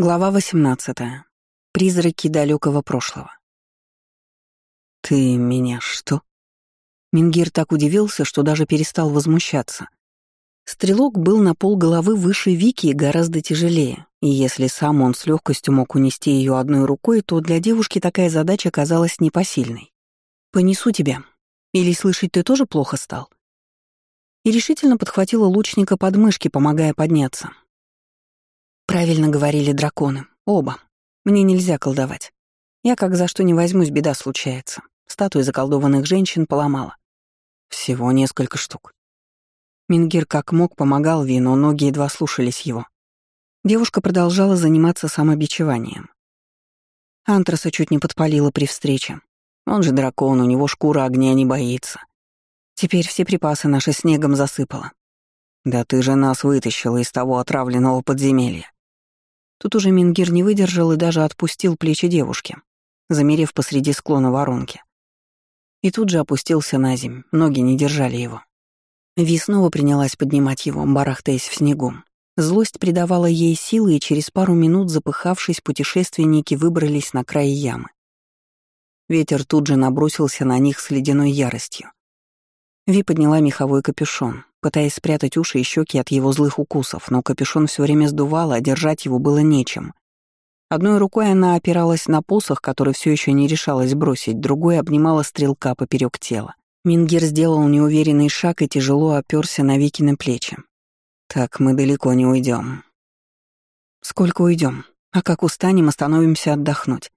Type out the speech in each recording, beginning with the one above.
Глава 18. Призраки далекого прошлого. «Ты меня что?» Мингир так удивился, что даже перестал возмущаться. Стрелок был на пол головы выше Вики и гораздо тяжелее, и если сам он с легкостью мог унести ее одной рукой, то для девушки такая задача казалась непосильной. «Понесу тебя. Или слышать ты тоже плохо стал?» И решительно подхватила лучника под мышки, помогая подняться. Правильно говорили драконы. Оба. Мне нельзя колдовать. Я как за что не возьмусь, беда случается. Статуи заколдованных женщин поломала. Всего несколько штук. Мингир как мог помогал Ви, но ноги едва слушались его. Девушка продолжала заниматься самобичеванием. Антраса чуть не подпалила при встрече. Он же дракон, у него шкура огня не боится. Теперь все припасы наши снегом засыпала. Да ты же нас вытащила из того отравленного подземелья. Тут уже Мингир не выдержал и даже отпустил плечи девушки, замерев посреди склона воронки. И тут же опустился на земь, ноги не держали его. Ви снова принялась поднимать его, барахтаясь в снегу. Злость придавала ей силы, и через пару минут, запыхавшись, путешественники выбрались на край ямы. Ветер тут же набросился на них с ледяной яростью. Ви подняла меховой капюшон, пытаясь спрятать уши и щеки от его злых укусов, но капюшон все время сдувало, а держать его было нечем. Одной рукой она опиралась на посох, который все еще не решалась бросить, другой обнимала стрелка поперек тела. Мингир сделал неуверенный шаг и тяжело оперся на Вики на плечи. «Так мы далеко не уйдем. «Сколько уйдем? А как устанем, остановимся отдохнуть.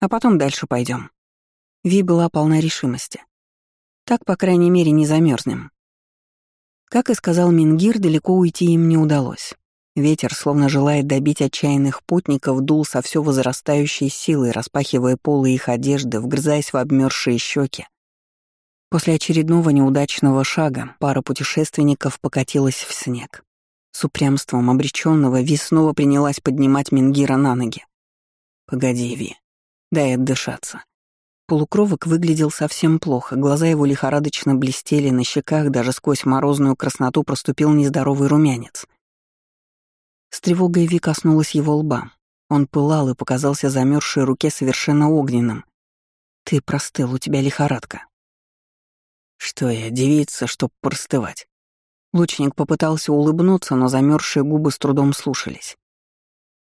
А потом дальше пойдем. Ви была полна решимости. Так, по крайней мере, не замерзнем. Как и сказал Мингир, далеко уйти им не удалось. Ветер, словно желая добить отчаянных путников, дул со все возрастающей силой, распахивая полы их одежды, вгрызаясь в обмерзшие щеки. После очередного неудачного шага пара путешественников покатилась в снег. С упрямством обреченного Ви снова принялась поднимать Мингира на ноги. «Погоди, Ви, дай отдышаться. Полукровок выглядел совсем плохо, глаза его лихорадочно блестели, на щеках даже сквозь морозную красноту проступил нездоровый румянец. С тревогой Ви коснулась его лба. Он пылал и показался замерзшей руке совершенно огненным. «Ты простыл, у тебя лихорадка». «Что я, девица, чтоб простывать?» Лучник попытался улыбнуться, но замерзшие губы с трудом слушались.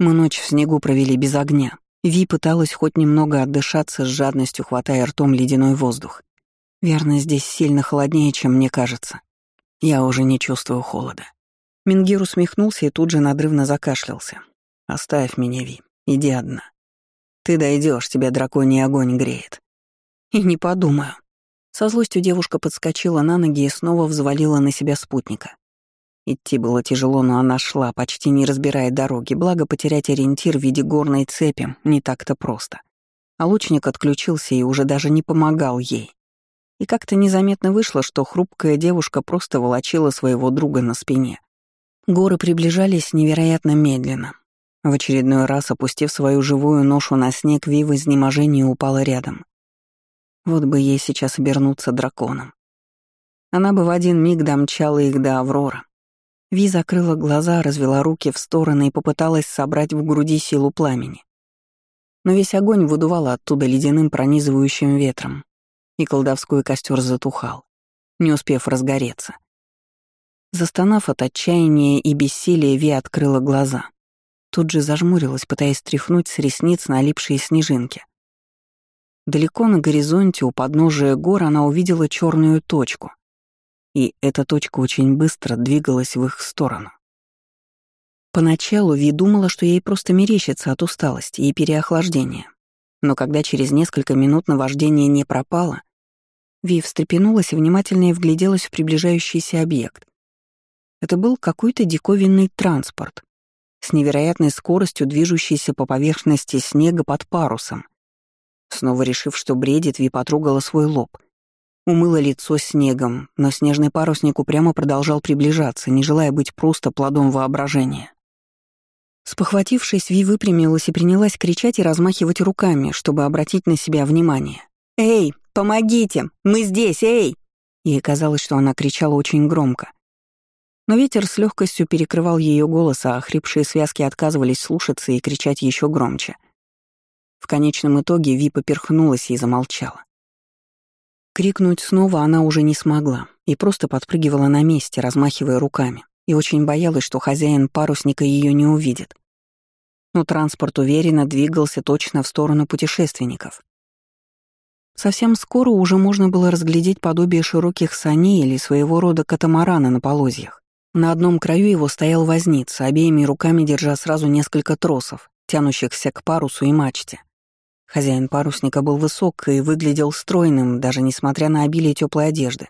Мы ночь в снегу провели без огня, Ви пыталась хоть немного отдышаться с жадностью, хватая ртом ледяной воздух. Верно, здесь сильно холоднее, чем мне кажется. Я уже не чувствую холода. Мингир усмехнулся и тут же надрывно закашлялся. «Оставь меня, Ви, иди одна. Ты дойдешь, тебя драконий огонь греет». «И не подумаю». Со злостью девушка подскочила на ноги и снова взвалила на себя спутника. Идти было тяжело, но она шла, почти не разбирая дороги, благо потерять ориентир в виде горной цепи не так-то просто. А лучник отключился и уже даже не помогал ей. И как-то незаметно вышло, что хрупкая девушка просто волочила своего друга на спине. Горы приближались невероятно медленно. В очередной раз, опустив свою живую ношу на снег, Ви в упала рядом. Вот бы ей сейчас обернуться драконом. Она бы в один миг домчала их до Аврора, Ви закрыла глаза, развела руки в стороны и попыталась собрать в груди силу пламени. Но весь огонь выдувало оттуда ледяным пронизывающим ветром, и колдовской костер затухал, не успев разгореться. Застонав от отчаяния и бессилия, Ви открыла глаза. Тут же зажмурилась, пытаясь стряхнуть с ресниц налипшие снежинки. Далеко на горизонте у подножия гор она увидела черную точку — и эта точка очень быстро двигалась в их сторону. Поначалу Ви думала, что ей просто мерещится от усталости и переохлаждения. Но когда через несколько минут наваждение не пропало, Ви встрепенулась и внимательно вгляделась в приближающийся объект. Это был какой-то диковинный транспорт, с невероятной скоростью движущийся по поверхности снега под парусом. Снова решив, что бредит, Ви потрогала свой лоб — Умыла лицо снегом, но снежный парусник упрямо продолжал приближаться, не желая быть просто плодом воображения. Спохватившись, Ви выпрямилась и принялась кричать и размахивать руками, чтобы обратить на себя внимание. «Эй, помогите! Мы здесь, эй!» Ей казалось, что она кричала очень громко. Но ветер с легкостью перекрывал ее голос, а хрипшие связки отказывались слушаться и кричать еще громче. В конечном итоге Ви поперхнулась и замолчала. Крикнуть снова она уже не смогла и просто подпрыгивала на месте, размахивая руками, и очень боялась, что хозяин парусника ее не увидит. Но транспорт уверенно двигался точно в сторону путешественников. Совсем скоро уже можно было разглядеть подобие широких саней или своего рода катамарана на полозьях. На одном краю его стоял возница, обеими руками держа сразу несколько тросов, тянущихся к парусу и мачте. Хозяин парусника был высок и выглядел стройным, даже несмотря на обилие теплой одежды.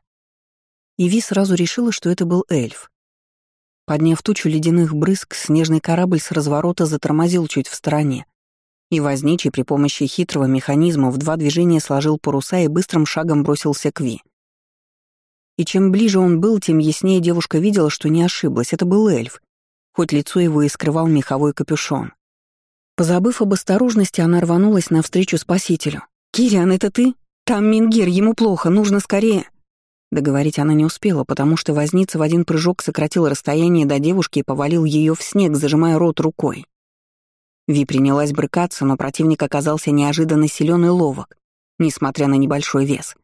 И Ви сразу решила, что это был эльф. Подняв тучу ледяных брызг, снежный корабль с разворота затормозил чуть в стороне, и возничий при помощи хитрого механизма в два движения сложил паруса и быстрым шагом бросился к Ви. И чем ближе он был, тем яснее девушка видела, что не ошиблась, это был эльф, хоть лицо его и скрывал меховой капюшон. Позабыв об осторожности, она рванулась навстречу спасителю. «Кириан, это ты? Там Мингир, ему плохо, нужно скорее!» Договорить она не успела, потому что возница в один прыжок сократил расстояние до девушки и повалил ее в снег, зажимая рот рукой. Ви принялась брыкаться, но противник оказался неожиданно силен и ловок, несмотря на небольшой вес.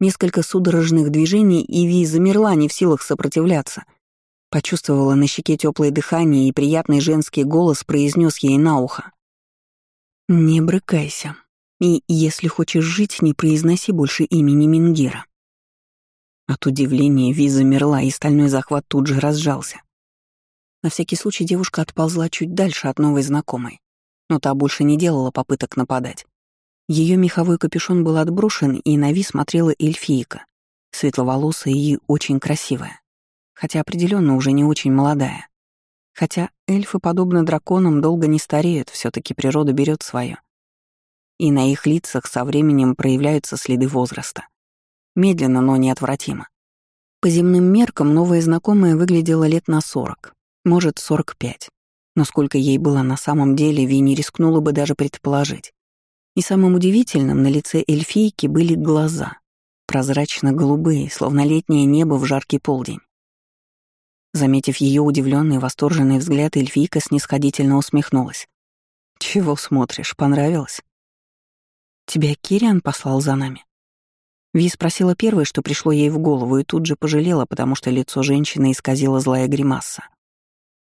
Несколько судорожных движений, и Ви замерла, не в силах сопротивляться. Почувствовала на щеке теплое дыхание, и приятный женский голос произнес ей на ухо. «Не брыкайся. И если хочешь жить, не произноси больше имени Мингира». От удивления Ви замерла, и стальной захват тут же разжался. На всякий случай девушка отползла чуть дальше от новой знакомой, но та больше не делала попыток нападать. Ее меховой капюшон был отброшен, и на Ви смотрела эльфийка, светловолосая и очень красивая, хотя определенно уже не очень молодая. Хотя эльфы, подобно драконам, долго не стареют, все таки природа берет свое. И на их лицах со временем проявляются следы возраста. Медленно, но неотвратимо. По земным меркам новая знакомая выглядела лет на сорок, может, 45. Но сколько ей было на самом деле, Ви не рискнула бы даже предположить. И самым удивительным на лице эльфийки были глаза, прозрачно-голубые, словно летнее небо в жаркий полдень. Заметив ее удивленный, восторженный взгляд, эльфийка снисходительно усмехнулась. «Чего смотришь, понравилось?» «Тебя Кириан послал за нами?» Ви спросила первое, что пришло ей в голову, и тут же пожалела, потому что лицо женщины исказила злая гримаса.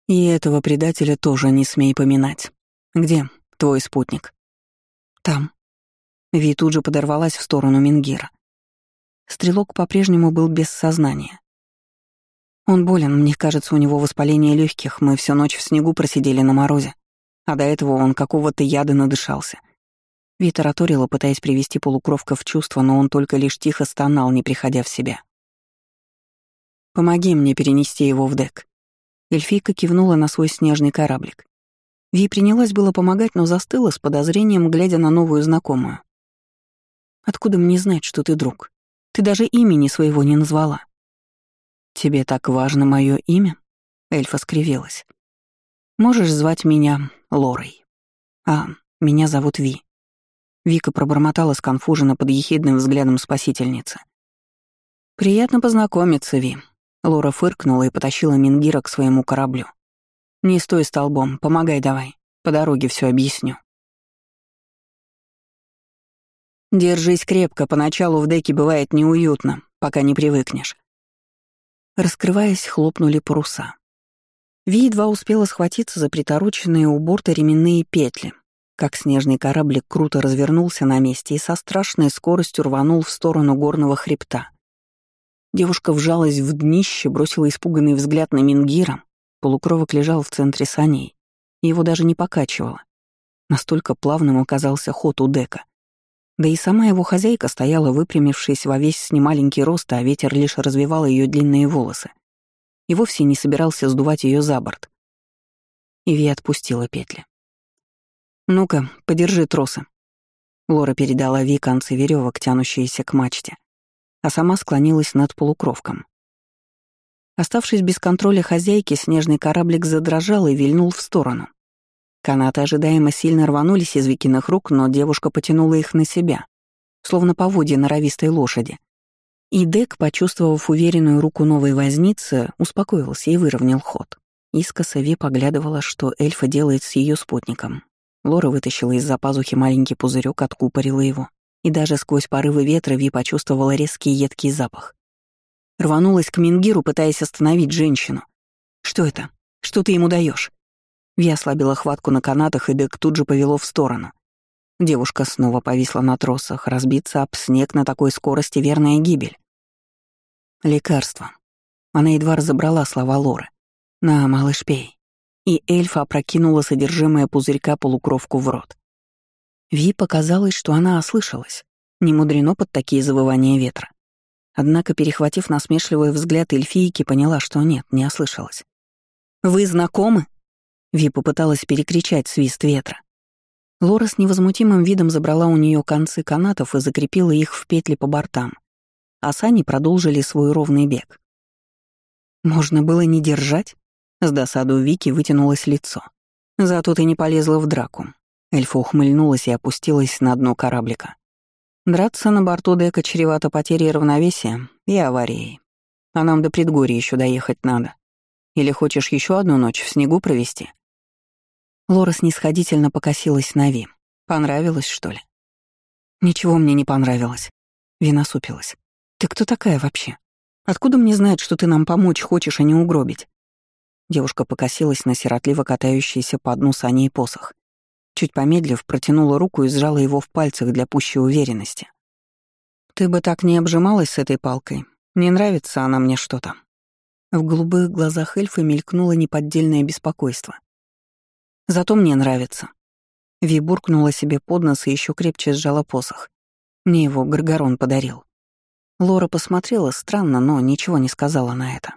И этого предателя тоже не смей поминать. Где твой спутник? Там. Ви тут же подорвалась в сторону Мингира. Стрелок по-прежнему был без сознания. Он болен, мне кажется, у него воспаление легких. Мы всю ночь в снегу просидели на морозе. А до этого он какого-то яда надышался. Ви тараторила, пытаясь привести полукровка в чувство, но он только лишь тихо стонал, не приходя в себя. «Помоги мне перенести его в дек», Эльфийка кивнула на свой снежный кораблик. Ви принялась было помогать, но застыла с подозрением, глядя на новую знакомую. «Откуда мне знать, что ты друг? Ты даже имени своего не назвала». «Тебе так важно мое имя?» Эльфа скривилась. «Можешь звать меня Лорой. А, меня зовут Ви». Вика пробормотала сконфуженно под ехидным взглядом спасительницы. «Приятно познакомиться, Ви», Лора фыркнула и потащила Мингира к своему кораблю. «Не стой столбом, помогай давай. По дороге все объясню». «Держись крепко, поначалу в деке бывает неуютно, пока не привыкнешь». Раскрываясь, хлопнули паруса. Ви едва успела схватиться за притороченные у борта ременные петли, как снежный кораблик круто развернулся на месте и со страшной скоростью рванул в сторону горного хребта. Девушка вжалась в днище, бросила испуганный взгляд на Мингира. Полукровок лежал в центре саней. Его даже не покачивало. Настолько плавным оказался ход у дека. Да и сама его хозяйка стояла, выпрямившись во весь немаленький рост, а ветер лишь развивал ее длинные волосы. И вовсе не собирался сдувать ее за борт. Иви отпустила петли. «Ну-ка, подержи тросы». Лора передала Ви концы веревок, тянущиеся к мачте а сама склонилась над полукровком. Оставшись без контроля хозяйки, снежный кораблик задрожал и вильнул в сторону. Канаты ожидаемо сильно рванулись из Викиных рук, но девушка потянула их на себя, словно поводья норовистой лошади. И Дек, почувствовав уверенную руку новой возницы, успокоился и выровнял ход. Искоса Ви поглядывала, что эльфа делает с ее спутником. Лора вытащила из-за пазухи маленький пузырек, откупорила его. И даже сквозь порывы ветра Ви почувствовала резкий едкий запах. Рванулась к Мингиру, пытаясь остановить женщину. «Что это? Что ты ему даешь? Ви ослабила хватку на канатах, и Дек тут же повело в сторону. Девушка снова повисла на тросах. Разбиться об снег на такой скорости — верная гибель. Лекарство. Она едва разобрала слова Лоры. «На, малыш, пей». И эльфа опрокинула содержимое пузырька полукровку в рот. Ви показалось, что она ослышалась. Не мудрено под такие завывания ветра. Однако, перехватив насмешливый взгляд эльфийки, поняла, что нет, не ослышалась. «Вы знакомы?» Ви попыталась перекричать свист ветра. Лора с невозмутимым видом забрала у нее концы канатов и закрепила их в петли по бортам а сани продолжили свой ровный бег. «Можно было не держать?» С досаду Вики вытянулось лицо. «Зато ты не полезла в драку». Эльфа ухмыльнулась и опустилась на дно кораблика. «Драться на борту дека чревато потерей равновесия и аварией. А нам до предгорья еще доехать надо. Или хочешь еще одну ночь в снегу провести?» Лора снисходительно покосилась на Ви. «Понравилось, что ли?» «Ничего мне не понравилось». Вина супилась. «Ты кто такая вообще? Откуда мне знать, что ты нам помочь хочешь, а не угробить?» Девушка покосилась на сиротливо катающийся по дну саней посох. Чуть помедлив, протянула руку и сжала его в пальцах для пущей уверенности. «Ты бы так не обжималась с этой палкой. Не нравится она мне что-то». В голубых глазах эльфа мелькнуло неподдельное беспокойство. «Зато мне нравится». Ви буркнула себе под нос и еще крепче сжала посох. Мне его Гаргорон подарил. Лора посмотрела странно, но ничего не сказала на это.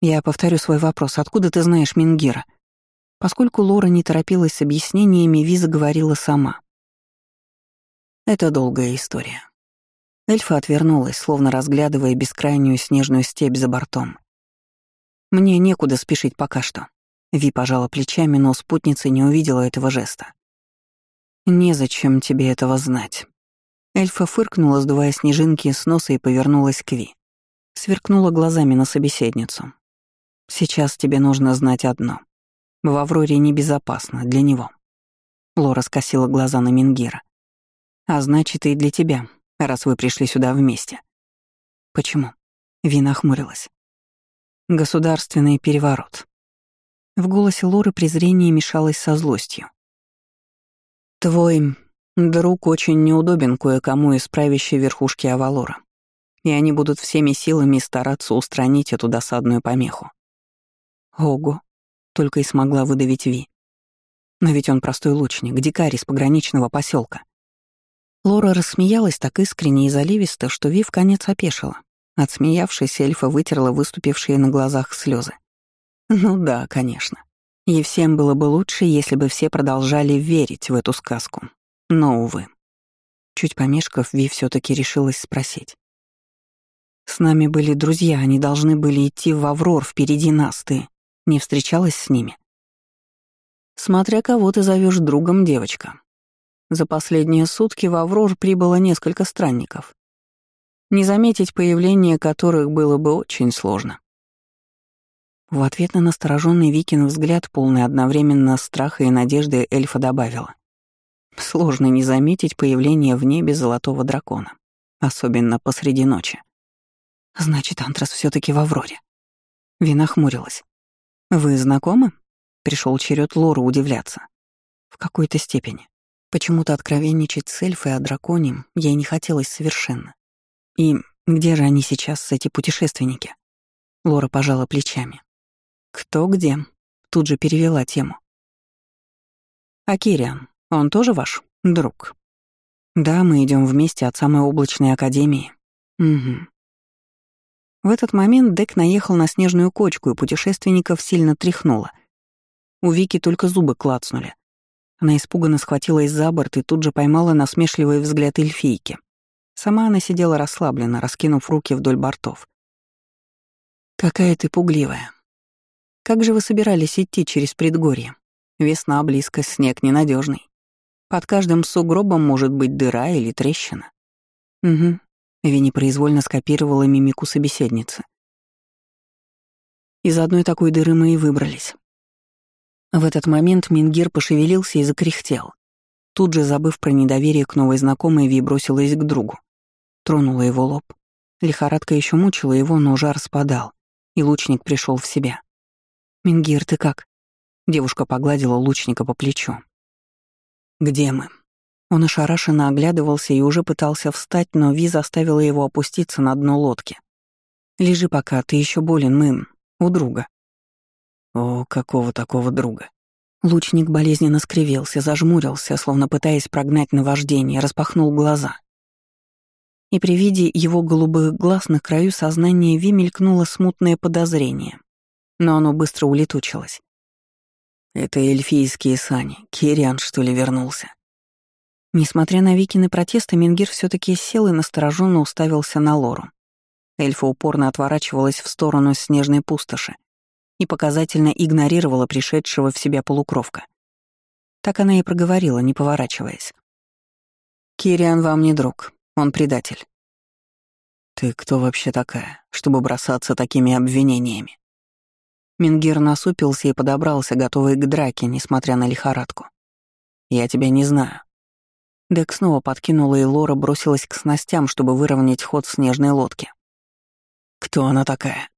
«Я повторю свой вопрос. Откуда ты знаешь Мингира?» Поскольку Лора не торопилась с объяснениями, Виза говорила сама. «Это долгая история». Эльфа отвернулась, словно разглядывая бескрайнюю снежную степь за бортом. «Мне некуда спешить пока что». Ви пожала плечами, но спутница не увидела этого жеста. «Незачем тебе этого знать». Эльфа фыркнула, сдувая снежинки с носа и повернулась к Ви. Сверкнула глазами на собеседницу. «Сейчас тебе нужно знать одно. В Авроре небезопасно для него». Лора скосила глаза на Мингира. «А значит, и для тебя, раз вы пришли сюда вместе». «Почему?» Ви нахмурилась. «Государственный переворот». В голосе Лоры презрение мешалось со злостью. «Твой Друг очень неудобен кое-кому из правящей верхушки Авалора, и они будут всеми силами стараться устранить эту досадную помеху. Ого, только и смогла выдавить Ви. Но ведь он простой лучник, дикарь из пограничного поселка. Лора рассмеялась так искренне и заливисто, что Ви в конец опешила. Отсмеявшись, эльфа вытерла выступившие на глазах слезы. Ну да, конечно. И всем было бы лучше, если бы все продолжали верить в эту сказку, но, увы. Чуть помешков, Ви все таки решилась спросить. «С нами были друзья, они должны были идти в Аврор впереди нас, ты не встречалась с ними?» «Смотря кого ты зовешь другом, девочка. За последние сутки в Аврор прибыло несколько странников. Не заметить появление которых было бы очень сложно». В ответ на настороженный Викин взгляд, полный одновременно страха и надежды, эльфа добавила. Сложно не заметить появление в небе золотого дракона, особенно посреди ночи. Значит, Антрас все таки в Авроре. Вина хмурилась. «Вы знакомы?» Пришел черед Лору удивляться. В какой-то степени. Почему-то откровенничать с эльфой о драконе ей не хотелось совершенно. И где же они сейчас, эти путешественники? Лора пожала плечами. «Кто где?» Тут же перевела тему. «Акириан, он тоже ваш друг? Да, мы идем вместе от самой облачной академии. Угу. В этот момент Дек наехал на снежную кочку, и путешественников сильно тряхнуло. У Вики только зубы клацнули. Она испуганно схватилась за борт и тут же поймала насмешливый взгляд эльфийки. Сама она сидела расслабленно, раскинув руки вдоль бортов. «Какая ты пугливая. Как же вы собирались идти через предгорье? Весна близко, снег ненадежный. Под каждым сугробом может быть дыра или трещина. Угу. Винни произвольно скопировала мимику собеседницы. Из одной такой дыры мы и выбрались. В этот момент Мингир пошевелился и закряхтел. Тут же, забыв про недоверие к новой знакомой, Ви бросилась к другу. Тронула его лоб. Лихорадка еще мучила его, но жар спадал, и лучник пришел в себя. «Мингир, ты как?» Девушка погладила лучника по плечу. «Где мы?» Он ошарашенно оглядывался и уже пытался встать, но Ви заставила его опуститься на дно лодки. «Лежи пока, ты еще болен, мы у друга». «О, какого такого друга?» Лучник болезненно скривился, зажмурился, словно пытаясь прогнать наваждение, распахнул глаза. И при виде его голубых глаз на краю сознания Ви мелькнуло смутное подозрение, но оно быстро улетучилось. «Это эльфийские сани. Кириан, что ли, вернулся?» Несмотря на Викины протесты, Мингир все таки сел и настороженно уставился на Лору. Эльфа упорно отворачивалась в сторону снежной пустоши и показательно игнорировала пришедшего в себя полукровка. Так она и проговорила, не поворачиваясь. «Кириан вам не друг, он предатель». «Ты кто вообще такая, чтобы бросаться такими обвинениями?» Мингир насупился и подобрался, готовый к драке, несмотря на лихорадку. «Я тебя не знаю. Дек снова подкинула, и Лора бросилась к снастям, чтобы выровнять ход снежной лодки. «Кто она такая?»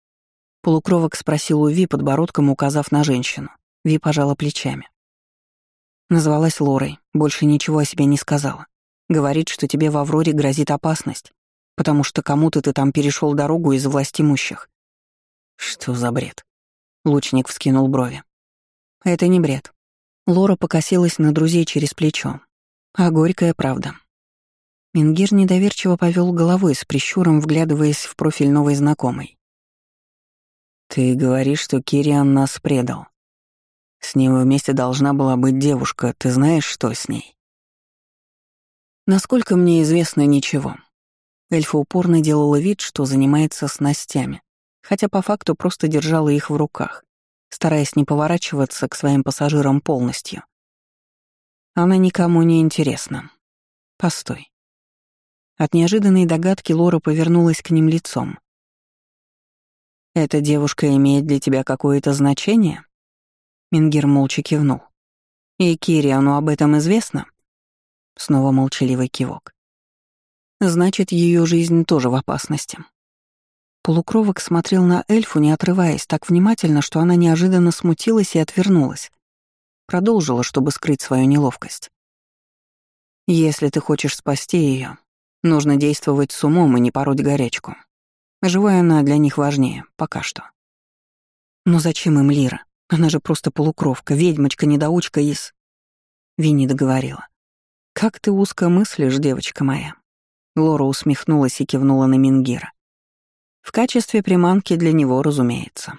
Полукровок спросил у Ви, подбородком указав на женщину. Ви пожала плечами. Назвалась Лорой, больше ничего о себе не сказала. Говорит, что тебе в Авроре грозит опасность, потому что кому-то ты там перешел дорогу из власть имущих. Что за бред? Лучник вскинул брови. Это не бред. Лора покосилась на друзей через плечо, а горькая правда. Мингир недоверчиво повел головой с прищуром, вглядываясь в профиль новой знакомой. «Ты говоришь, что Кириан нас предал. С ним вместе должна была быть девушка. Ты знаешь, что с ней?» Насколько мне известно, ничего. Эльфа упорно делала вид, что занимается снастями, хотя по факту просто держала их в руках, стараясь не поворачиваться к своим пассажирам полностью. Она никому не интересна. Постой. От неожиданной догадки Лора повернулась к ним лицом. «Эта девушка имеет для тебя какое-то значение?» Мингер молча кивнул. «И Кириану об этом известно?» Снова молчаливый кивок. «Значит, ее жизнь тоже в опасности». Полукровок смотрел на эльфу, не отрываясь, так внимательно, что она неожиданно смутилась и отвернулась. Продолжила, чтобы скрыть свою неловкость. «Если ты хочешь спасти ее, нужно действовать с умом и не пороть горячку. Живая она для них важнее, пока что». «Но зачем им Лира? Она же просто полукровка, ведьмочка-недоучка из...» Винни договорила. «Как ты узко мыслишь, девочка моя?» Лора усмехнулась и кивнула на Мингира. «В качестве приманки для него, разумеется».